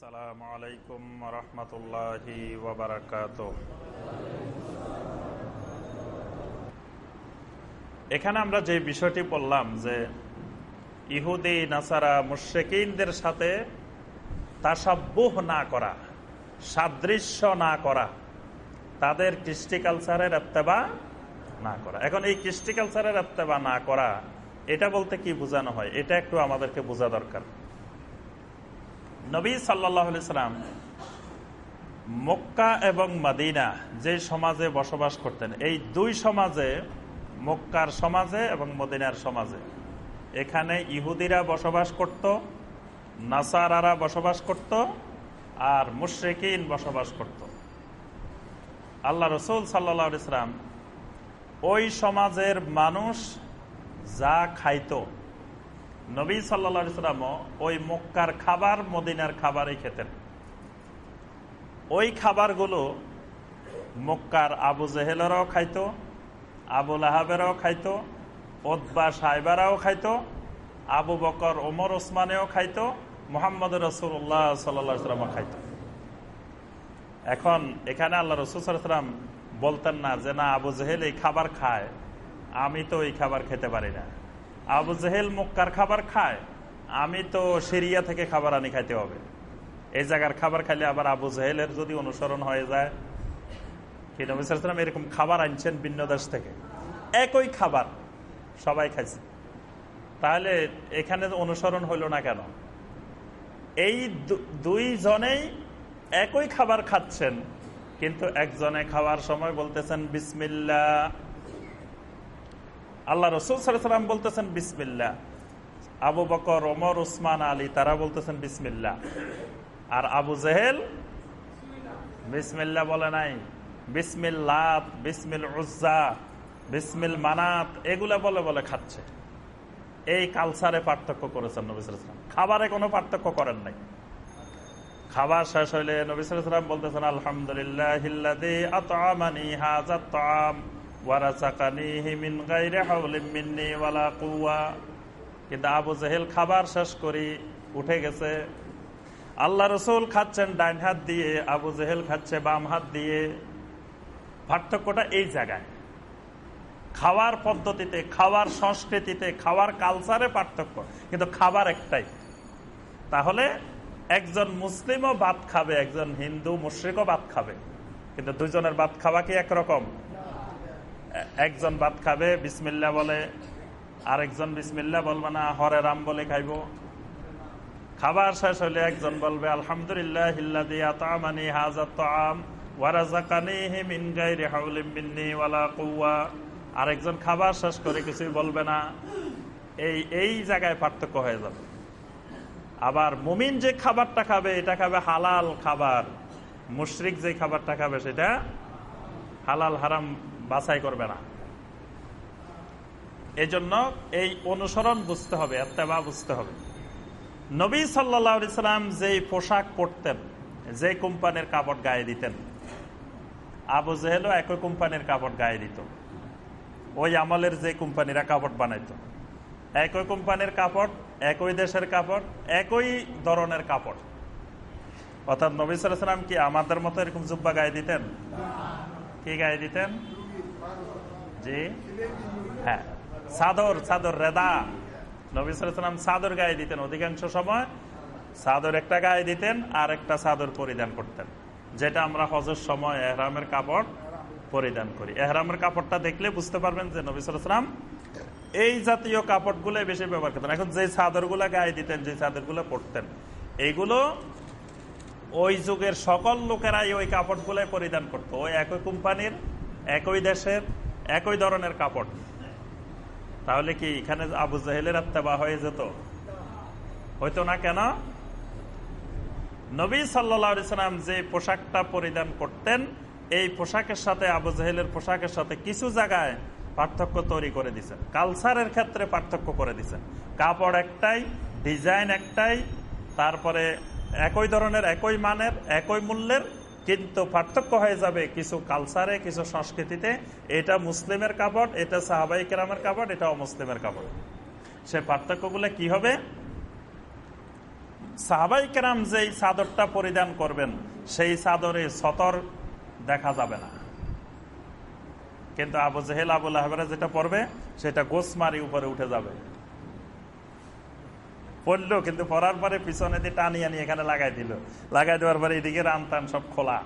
আসসালামু আলাইকুম রহমতুল্লাহি এখানে আমরা যে বিষয়টি বললাম যে ইহুদি, নাসারা মুশেকিনদের সাথে তাসাব্বুহ না করা, সাদৃশ্য না করা, তাদের কৃষ্টি কালচারের এত্তেবা না করা। এখন এই কৃষ্টি কালচারের এত্তেবা না করা, এটা বলতে কি বোঝানো হয়? এটা একটু আমাদেরকে বোঝা দরকার। নবী সাল্লাম মক্কা এবং মাদিনা যে সমাজে বসবাস করতেন, এই দুই সমাজে, মক্কার সমাজে এবং মদিনার সমাজে, এখানে ইহুদিরা বসবাস করত, নাসারারা বসবাস করত আর মুশ্রিকিন বসবাস করত। আল্লাহ রসুল সাল্লা ইসলাম ওই সমাজের মানুষ যা খাইতো নবী সাল্লা ওই মক্কার খাবার, মদিনার খাবারই খেতেন। ওই খাবারগুলো মক্কার আবু জেহেলেরাও খাইত আবুল আহাবেরাও খাইত ওদবা সাহেবারাও খাইত, আবু বকর, ওমর, ওসমানেও খাইত, মোহাম্মদ রসুল্লাহ সাল্লাম খাইত। এখন এখানে আল্লাহ রসুল সাল্লাম বলতেন না যে, না, আবু জেহেল এই খাবার খায়, আমি তো এই খাবার খেতে পারি না। আবু জেহেল মক্কার খাবার খায়? আমি তো সিরিয়া থেকে খাবার আনি খাইতে হবে। এই জায়গার খাবার খাইলে আবার আবু জেহেলের যদি অনুসরণ হয়ে যায়, কি নবিসাম এরকম খাবার আনছেন ভিন্ন দেশ থেকে? একই খাবার সবাই খাইছে। তাহলে এখানে অনুসরণ হইল না কেন? এই দুই জনেই একই খাবার খাচ্ছেন, কিন্তু একজনে খাওয়ার সময় বলতেছেন বিসমিল্লা আল্লাহ রসুল সাল্লাম বলতেছেন বিসমিল্লা আবু বকর, ওমর, উসমান, আলী, তারা বলতেছেন বিসমিল্লা আর আবু জেহেল বিসমিল্লা বলে নাই। বিসমিল লাত বিসমিল উজ্জা বিসমিল মানাত এগুলা বলে বলে খাচ্ছে। এই কালচারে পার্থক্য করেছেন নবিসাম খাবারে কোনো পার্থক্য করেন নাই। খাবার শেষ হইলে নবিসাম বলতেছেন, আলহামদুলিল্লাহ কিন্তু আবু জেহেল খাবার শেষ করি, উঠে গেছে। আল্লাহ রসুল খাচ্ছেন ডাইন হাত দিয়ে, আবু জেহেল খাচ্ছে বাম হাত দিয়ে। পার্থক্যটা এই জায়গায়। খাওয়ার পদ্ধতিতে, খাওয়ার সংস্কৃতিতে, খাওয়ার কালচারে পার্থক্য। কিন্তু খাবার একটাই। তাহলে একজন মুসলিমও ভাত খাবে, একজন হিন্দু মুশ্রিকও ভাত খাবে। কিন্তু দুজনের ভাত খাওয়া কি একরকম? একজন ভাত খাবে বিসমিল্লা বলে, আরেকজন বিসমিল্লা বলবে না, হরে রাম বলে খাইব। খাবার শেষ হলে একজন বলবে, আলহামদুলিল্লাহ আরেকজন খাবার শেষ করে কিছুই বলবে না। এই এই জায়গায় পার্থক্য হয়ে যাবে। আবার মুমিন যে খাবারটা খাবে, এটা খাবে হালাল খাবার। মুশরিক যে খাবারটা খাবে, সেটা হালাল, হারাম বাছাই করবে না। এজন্য এই অনুসরণ বুঝতে হবে, এত্তেবা বুঝতে হবে। নবী সাল্লাম যেই পোশাক পরতেন যে কোম্পানির কাপড় গায়ে দিতেন, আবু জেহেলও একই কোম্পানির কাপড় গায়ে দিত। ওই আমলের যে কোম্পানিরা কাপড় বানাইত, একই কোম্পানির কাপড়, একই দেশের কাপড়, একই ধরনের কাপড়। অর্থাৎ নবী সাল্লাম কি আমাদের মতো এরকম জুব্বা গায়ে দিতেন? কি গায়ে দিতেন? জি? হ্যাঁ। সাদর সাদর রেদা। নবী সালাম সাদর গায়ে দিতেন অধিকাংশ সময়। সাদর একটা গায়ে দিতেন, আর একটা সাদর পরিধান করতেন। যেটা আমরা হজর সময় এহরামের কাপড় পরিধান করি। এহরামের কাপড়টা দেখলে বুঝতে পারবেন যে নবী সালাম এই জাতীয় কাপড়গুলো বেশি ব্যবহার করতেন। এখন যে চাদরগুলো গায়ে দিতেন, যে চাদরগুলো পরতেন এইগুলো ওই যুগের সকল লোকেরাই ওই কাপড়গুলো পরিধান করতো। ওই একই কোম্পানির, একই দেশের একই ধরনের কাপড়। তাহলে কি এখানে আবু জাহেলের আত্মাবা হয়ে যেত? হইতো না কেন? নবী সাল্লাম যে পোশাকটা পরিধান করতেন, এই পোশাকের সাথে আবু জাহেলের পোশাকের সাথে কিছু জায়গায় পার্থক্য তৈরি করে দিচ্ছেন কালচারের ক্ষেত্রে পার্থক্য করে দিচ্ছেন কাপড় একটাই, ডিজাইন একটাই, তারপরে একই ধরনের, একই মানের, একই মূল্যের কিন্তু পার্থক্য হয়ে যাবে কিছু কালচারে কিছু সংস্কৃতিতে। এটা মুসলিমের কাপড়, এটা সাহাবাই কেরামের কাপড়, এটা অমুসলিমের কাপড়। সে পার্থক্যগুলো কি হবে? সাহাবাই কেরাম যেই চাদরটা পরিধান করবেন, সেই চাদরে সতর দেখা যাবে না। কিন্তু আবু জেহেল আবুল আহবরা যেটা পড়বে সেটা গোসমারি উপরে উঠে যাবে। পড়ল, কিন্তু পড়ার পরে পিছনে দিয়ে টানিয়ে নিয়ে এখানে লাগাই দিল। লাগাই দেওয়ার পরে এদিকে রান টান সব খোলা।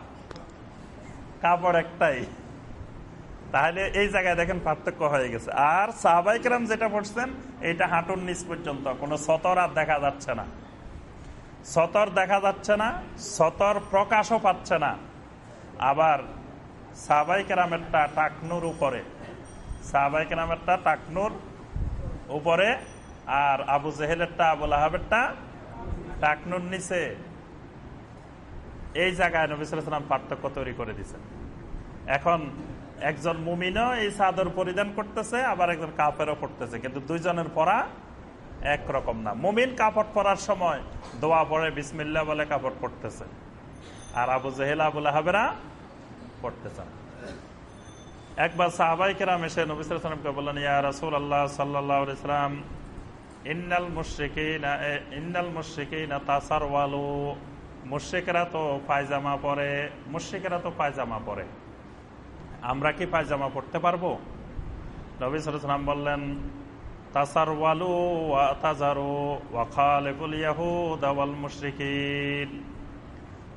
কাপড় একটাই। তাহলে এই জায়গায় দেখেন পার্থক্য হয়ে গেছে। আর সাহবাইকরাম যেটা পড়ছেন এটা হাঁটুর নিচ পর্যন্ত। কোনো সতর আর দেখা যাচ্ছে না। সতর দেখা যাচ্ছে না, সতর প্রকাশও পাচ্ছে না। আবার সাহবাইকেরামেরটা টাকনুর উপরে। সাহবাইকেরামেরটা টাকনুর উপরে আর আবু জেহেলেরটা আবুল আহাবেরটা টাকনুর নিচে। এই জায়গায় নবিসাম পার্থক্য তৈরি করে দিচ্ছেন এখন একজন মুমিনও এই চাদর পরিধান করতেছে, আবার একজন কাপড়ও পড়তেছে। কিন্তু দুইজনের পরা একরকম না। মুমিন কাপড় পরার সময় দোয়া পরে বিসমিল্লা বলে কাপড় পড়তেছে আর আবু জেহেল আবুল আহাবেরা পড়তেছেন একবার সাহাবাই কেরাম এসে নবিসামকে বললেন, ইয়া রসুল আল্লাহ সাল্লাহ ইসলাম ইন্নাল তো পায়জামা পরে তো পায়জামা পরে। আমরা কি পায়জামা পড়তে পারব? নবী সালাম বললেন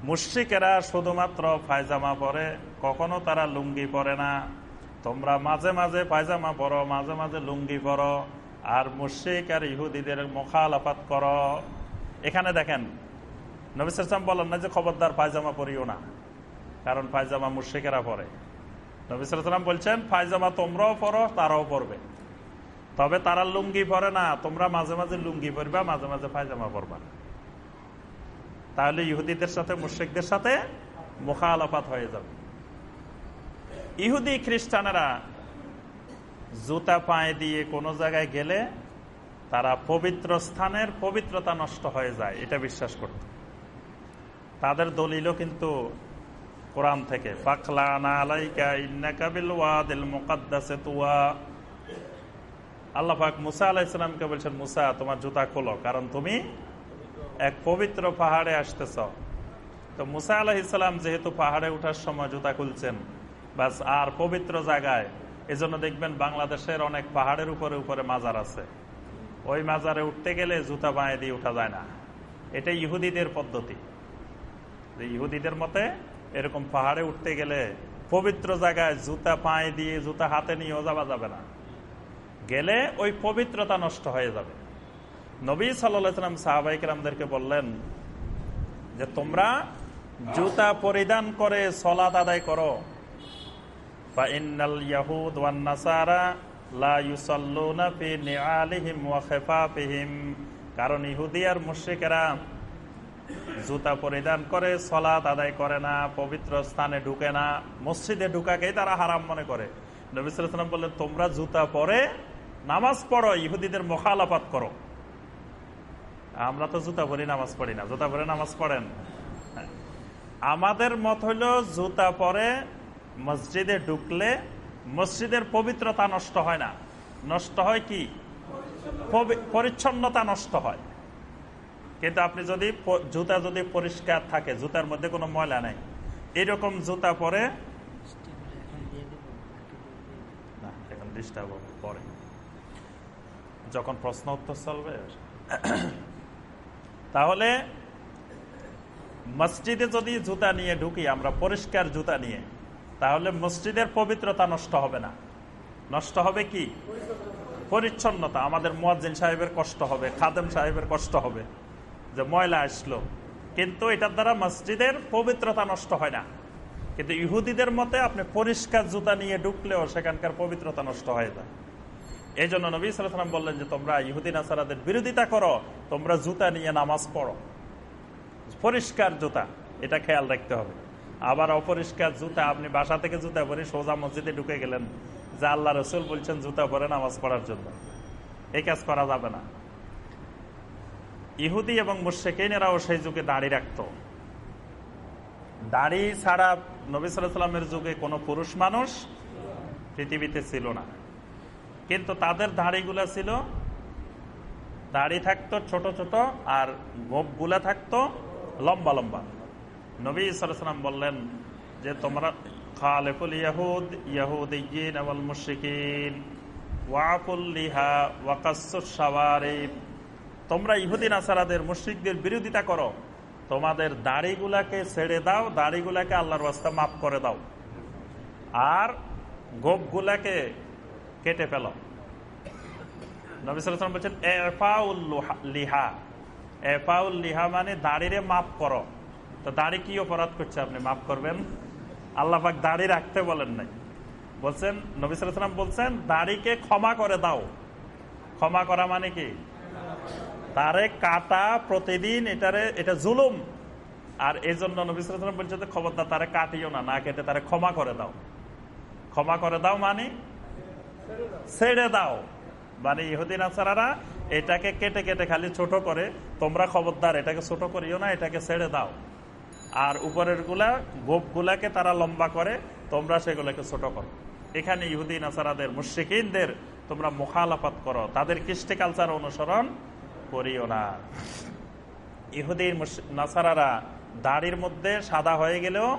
মুশ্রিকেরা শুধুমাত্র পায়জামা পরে, কখনো তারা লুঙ্গি পরে না। তোমরা মাঝে মাঝে পায়জামা পরো, মাঝে মাঝে লুঙ্গি পরো। আর মুশ্রিক আর ইহুদিদের মোখালাফাত কর। এখানে দেখেন নবিসাম বলেন না যে খবরদার পায়জামা পরিও না, কারণ পায়জামা মুশ্রিকেরা পরে। নবিসাম বলছেন, পায়জামা তোমরাও পরো, তারাও পরবে। তবে তারা লুঙ্গি পরে না, তোমরা মাঝে মাঝে লুঙ্গি পরবা, মাঝে মাঝে পায়জামা পরবা তাহলে ইহুদিদের সাথে মুশ্রিকদের সাথে মোখালাফাত হয়ে যাবে। ইহুদি খ্রিস্টানেরা জুতা পায়ে দিয়ে কোনো জায়গায় গেলে তারা পবিত্র স্থানের পবিত্রতা নষ্ট হয়ে যায়, এটা বিশ্বাস করত। তাদের দলিলও কিন্তু কোরআন থেকে আল্লাহ পাক মুসা আলাহিসামকে বলছেন, মুসা, তোমার জুতা খোলো, কারণ তুমি এক পবিত্র পাহাড়ে আসতেছ। তো মুসা আলাহিসাম যেহেতু পাহাড়ে উঠার সময় জুতা খুলছেন, বাস আর পবিত্র জায়গায় এজন্য দেখবেন বাংলাদেশের অনেক পাহাড়ের উপরে উপরে মাজার আছে। ওই মাজারে উঠতে গেলে জুতা বাঁয়ে দিয়ে উঠা যায় না। এটা ইহুদিদের পদ্ধতি। ইহুদিদের মতে এরকম পাহাড়ে উঠতে গেলে পবিত্র জায়গায় জুতা পায়ে দিয়ে জুতা হাতে নিয়েও যাওয়া যাবে না। গেলে ওই পবিত্রতা নষ্ট হয়ে যাবে। নবী সাল্লাম সাহাবাইকরামদেরকে বললেন যে, তোমরা জুতা পরিধান করে সলাত আদায় করো। কারণ ইহুদি আর মুশ্রিকেরা জুতা পরিধান করে সলাত আদায় করে না, পবিত্র স্থানে ঢুকে না, মসজিদে ঢুকাকেই তারা হারাম মনে করে। নবিসাম বললেন, তোমরা জুতা পরে নামাজ পড়ো, ইহুদিদের মোখালাপাত করো। আমরা তো জুতা পরি, নামাজ পড়ি না। জুতা পরে নামাজ পড়েন? আমাদের মত হইল জুতা পরে মসজিদে ঢুকলে মসজিদের পবিত্রতা নষ্ট হয় না। নষ্ট হয় কি? পরিচ্ছন্নতা নষ্ট হয়। কিন্তু আপনি যদি জুতা যদি পরিষ্কার থাকে, জুতার মধ্যে কোনো ময়লা নাই, এরকম জুতা পরে এখন পরে। যখন প্রশ্ন উত্তর চলবে, তাহলে মসজিদে যদি জুতা নিয়ে ঢুকি, আমরা পরিষ্কার জুতা নিয়ে তাহলে মসজিদের পবিত্রতা নষ্ট হবে না। নষ্ট হবে কি? পরিচ্ছন্নতা। আমাদের মোয়াজ্জিন সাহেবের কষ্ট হবে, খাদেম সাহেবের কষ্ট হবে যে ময়লা আসলো। কিন্তু এটার দ্বারা মসজিদের পবিত্রতা নষ্ট হয় না। কিন্তু ইহুদিদের মতে আপনি পরিষ্কার জুতা নিয়ে ঢুকলেও সেখানকার পবিত্রতা নষ্ট হয়ে যায়। এই জন্য নবী সালাম বললেন যে, তোমরা ইহুদিন আসারাদের বিরোধিতা করো, তোমরা জুতা নিয়ে নামাজ পড়ো। পরিষ্কার জুতা, এটা খেয়াল রাখতে হবে। আবার অপরিষ্কার জুতা, আপনি বাসা থেকে জুতা পরে সোজা মসজিদে ঢুকে গেলেন, যে আল্লাহ রসুল বলছেন জুতা পরে নামাজ পড়ার জন্য। এই কাজ করা যাবে না। ইহুদি এবং মুর্শেকেনেরাও সেই যুগে দাড়ি রাখত। দাড়ি ছাড়া নবী সাল্লামের যুগে কোনো পুরুষ মানুষ পৃথিবীতে ছিল না। কিন্তু তাদের দাড়িগুলো ছিল, দাড়ি থাকতো ছোট ছোট আর গোপগুলা থাকতো লম্বা লম্বা। নবী সালাম বললেন যে, তোমরা খালেফুল ইয়াহুদ ওয়াফুল লিহা তোমরা ইহুদিন আসারাদের মুশ্রিকদের বিরোধিতা করো। তোমাদের দাড়িগুলাকে ছেড়ে দাও, দাড়িগুলাকে আল্লাহর রাস্তা মাফ করে দাও। আর গোপগুলাকে কেটে ফেল। নবিসাম বলছেন, এফাউল লিহা এফাউল লিহা মানে দাড়িরে মাফ করো। তো দাড়ি কি অপরাধ করছে আপনি? মাফ করবেন। আল্লাহ পাক দাড়ি রাখতে বলেন নাই। বলছেন নবিসাম বলছেন, দাড়িকে ক্ষমা করে দাও। ক্ষমা করা মানে কি? তারে কাটা প্রতিদিন এটারে, এটা জুলুম। আর এই জন্য নবিসাম বলছে খবরদার, তারে কাটিও না না কেটে তারে ক্ষমা করে দাও। ক্ষমা করে দাও মানে? ছেড়ে দাও। মানে ইহুদিন আচারারা এটাকে কেটে কেটে খালি ছোট করে, তোমরা খবরদার, এটাকে ছোট করিও না, এটাকে ছেড়ে দাও। আর উপরেরগুলা, গোপ গুলাকে তারা লম্বা করে, তোমরা সেগুলোকে ছোট করো। এখানে ইহুদিন আসারাদের মুশ্রিকদের তোমরা মুখালাপাত করো। তাদের কৃষ্টি কালচার অনুসরণ করিও না। ইহুদিন নাসারারা দাড়ির মধ্যে সাদা হয়ে গেলেও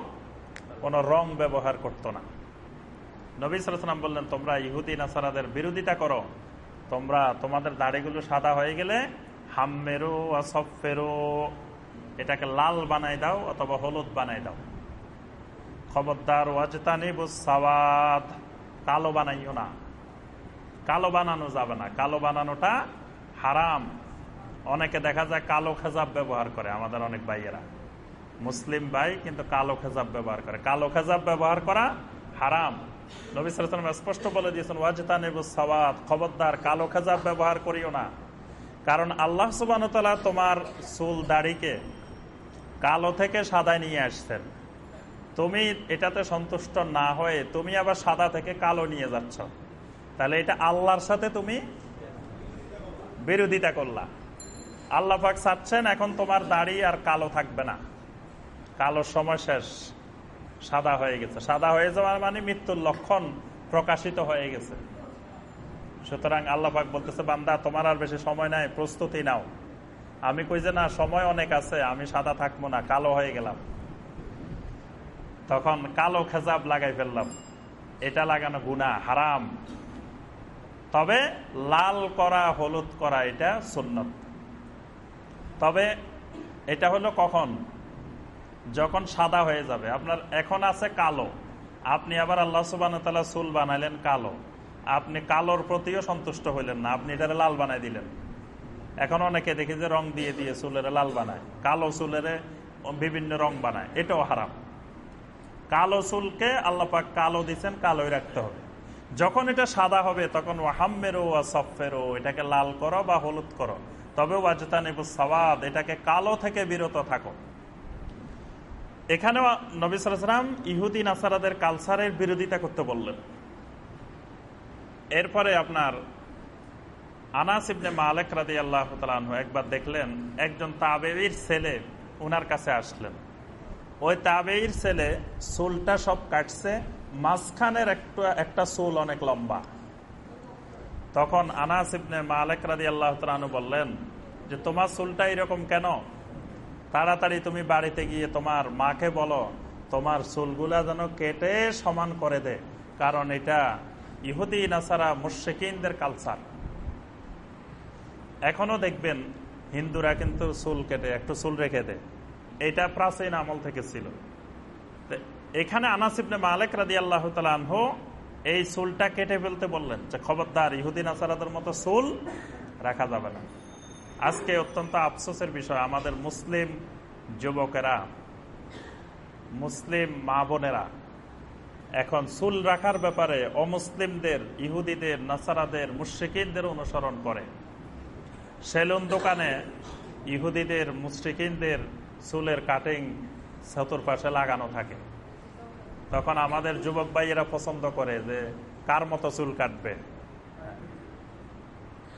কোনো রং ব্যবহার করতো না। নবী সালাম বললেন, তোমরা ইহুদি, নাসারাদের বিরোধিতা করো। তোমরা তোমাদের দাড়িগুলো সাদা হয়ে গেলে হাম্মেরো আসফেরো এটাকে লাল বানাই দাও অথবা হলুদ বানাই দাও। খবরদার ওয়াজতানিব সাওয়াদ। কালো বানাইও না। কালো বানানো যাবে না। কালো বানানোটা হারাম। অনেকে দেখা যায় কালো খেজাব ব্যবহার করে, আমাদের অনেক ভাইয়েরা। মুসলিম ভাই কিন্তু কালো খেজাব ব্যবহার করে। কালো খেজাব ব্যবহার করা হারাম। নবী সালাম স্পষ্ট বলে দিয়েছেন, ওয়াজতানিব সাওয়াদ, খবরদার, কালো খেজাব ব্যবহার করিও না। কারণ আল্লাহ সুবান তোমার চুল দাড়িকে কালো থেকে সাদায় নিয়ে আসছেন। তুমি এটাতে সন্তুষ্ট না হয়ে তুমি আবার সাদা থেকে কালো নিয়ে যাচ্ছ। তাহলে এটা আল্লাহর সাথে তুমি বিরোধিতা করলা। আল্লাহ পাক চাচ্ছেন এখন তোমার দাড়ি আর কালো থাকবে না। কালো সময় শেষ। সাদা হয়ে গেছে। সাদা হয়ে যাওয়ার মানে মৃত্যুর লক্ষণ প্রকাশিত হয়ে গেছে। সুতরাং আল্লাহ পাক বলতেছে, বান্দা, তোমার আর বেশি সময় নাই, প্রস্তুতি নাও। আমি কই যে, না, সময় অনেক আছে, আমি সাদা থাকব না, কালো হয়ে গেলাম। তখন কালো খেজাব লাগাই ফেললাম। এটা লাগানো গুণা হারাম। তবে লাল করা, হলুদ করা, এটা সুন্নত। তবে এটা হলো কখন? যখন সাদা হয়ে যাবে। আপনার এখন আছে কালো। আপনি আবার আল্লাহ সুবান চুল বানাইলেন কালো। আপনি কালোর প্রতিও সন্তুষ্ট হইলেন না, আপনি এটারে লাল বানাই দিলেন। এখন অনেকে দেখি যে রং দিয়ে দিয়ে চুলের লাল বানায়, কালো চুলের বিভিন্ন রং বানায়, এটাও হারাম। কালো চুলকে আল্লাপাক কালো দিচ্ছেন কালোই রাখতে হবে। যখন এটা সাদা হবে, তখন ওয়াহাম্মেরো সফেরো এটাকে লাল করো বা হলুদ করো। তবে সওয়াদ, এটাকে কালো থেকে বিরত থাকো। এখানেও নবী সালাম ইহুদি নাসারাদের কালচারের বিরোধিতা করতে বললেন। এরপরে আপনার আনাসিবনে মালেক রাদি আল্লাহ তালু একবার দেখলেন, একজন তাবেইর ছেলে উনার কাছে আসলেন। ওই তাবেইর ছেলে চুলটা সব কাটছে, মাঝখানের একটা একটা চুল অনেক লম্বা। তখন আনাসিবনে মালেক রাদি আল্লাহ তালু বললেন, যে তোমার চুলটা এরকম কেন? তাড়াতাড়ি তুমি বাড়িতে গিয়ে তোমার মাকে বলো, তোমার চুলগুলা যেন কেটে সমান করে দে, কারণ এটা ইহুদি, নাসারা মুর্শেকিনদের কালচার এখনও দেখবেন হিন্দুরা কিন্তু চুল কেটে, একটু চুল রেখে দেয়। এটা প্রাচীন আমল থেকে ছিল। এখানে আনাসিবনে মালেক রাদি আল্লাহ তালহ এই চুলটা কেটে ফেলতে বললেন যে, খবরদার ইহুদিন আসারাদের মতো চুল রাখা যাবে না। আজকে অত্যন্ত আফসোসের বিষয়, আমাদের মুসলিম যুবকেরা, মুসলিম মা বোনেরা, এখন চুল রাখার ব্যাপারে অমুসলিমদের, ইহুদিদের, নাসারাদের মুশ্রিকিনদের অনুসরণ করে। সেলুন দোকানে ইহুদিদের মুশ্রিকিনদের চুলের কাটিং চতুর্পাশে লাগানো থাকে। তখন আমাদের যুবক ভাইয়েরা পছন্দ করে যে, কার মতো চুল কাটবে?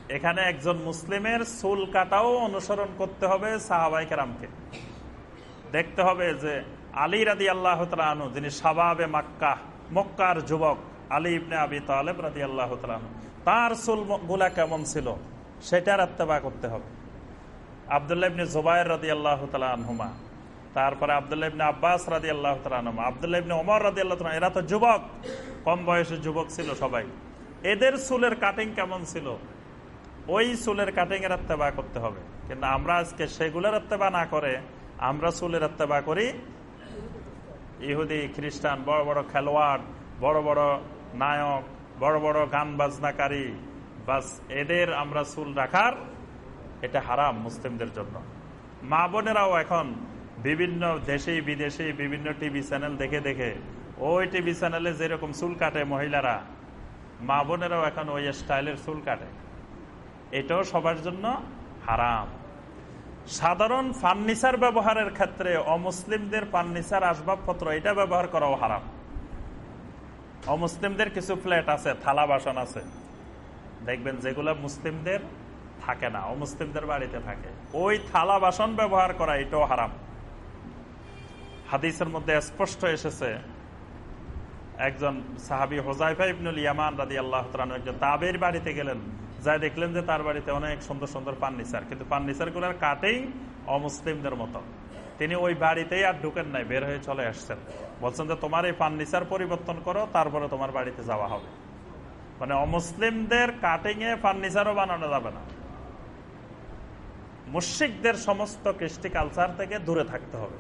এখানে একজন মুসলিমের চুল কাটাও অনুসরণ করতে হবে সাহাবাই কেরামকে। দেখতে হবে যে, আলী রাদি আল্লাহ তালু যিনি সাবাবে মাক্কা মক্কার যুবক, আলী ইবনে আবি তালেব রাদি আল্লাহ তালু তার চুলগুলা কেমন ছিল? সেটার আত্মবা করতে হবে। আবদুল্লাহ ইবনে জুবাইর রাদি আল্লাহ আনহুমা, তারপরে আবদুল্লাহ ইবনে আব্বাস রাদি আল্লাহ আনহুমা, আবদুল্লাহ ইবনে ওমর রাদি আল্লাহ এরা তো যুবক, কম বয়সের যুবক ছিল সবাই। এদের চুলের কাটিং কেমন ছিল? ওই চুলের কাটিং এর আত্মবা করতে হবে। কিন্তু আমরা আজকে সেগুলোর আত্মবা না করে আমরা চুলের আত্মবা করি ইহুদি, খ্রিস্টান, বড় বড় খেলোয়াড়, বড় বড় নায়ক, বড় বড় গান বাজনাকারী বাস, এদের আমরা চুল রাখার, এটা হারাম মুসলিমদের জন্য। মা বোনেরাও এখন বিভিন্ন দেশে বিদেশে বিভিন্ন টিভি চ্যানেল দেখে দেখে, ওই টিভি চ্যানেলে যেরকম চুল কাটে মহিলারা, মা বোনেরাও এখন ওই স্টাইলের চুল কাটে। এটাও সবার জন্য হারাম। সাধারণ ফার্নিচার ব্যবহারের ক্ষেত্রে অমুসলিমদের ফার্নিচার আসবাবপত্র এটা ব্যবহার করাও হারাম। অমুসলিমদের কিছু ফ্ল্যাট আছে, থালা বাসন আছে। দেখবেন যেগুলো মুসলিমদের থাকে না, অমুসলিমদের বাড়িতে থাকে। ওই থালা বাসন ব্যবহার করা এটাও হারাম। হাদিসের মধ্যে স্পষ্ট এসেছে, একজন সাহাবি হোজাইফা ইবনুল ইয়ামান রাদি আল্লাহ একজন তাবের বাড়িতে গেলেন যা দেখলেন যে তার বাড়িতে অনেক সুন্দর সুন্দর ফার্নিচার, কিন্তু ফার্নিচারগুলার কাটেই অমুসলিমদের মতো। তিনি ওই বাড়িতেই আর ঢুকেন নাই, বের হয়ে চলে আসছেন। বলছেন যে, তোমার এই ফার্নিচার পরিবর্তন করো, তারপরে তোমার বাড়িতে যাওয়া হবে। মানে অমুসলিমদের কাটিং এ ফার্নিচারও বানানো যাবে না। মুশিকদের সমস্ত কৃষ্টি কালচার থেকে দূরে থাকতে হবে।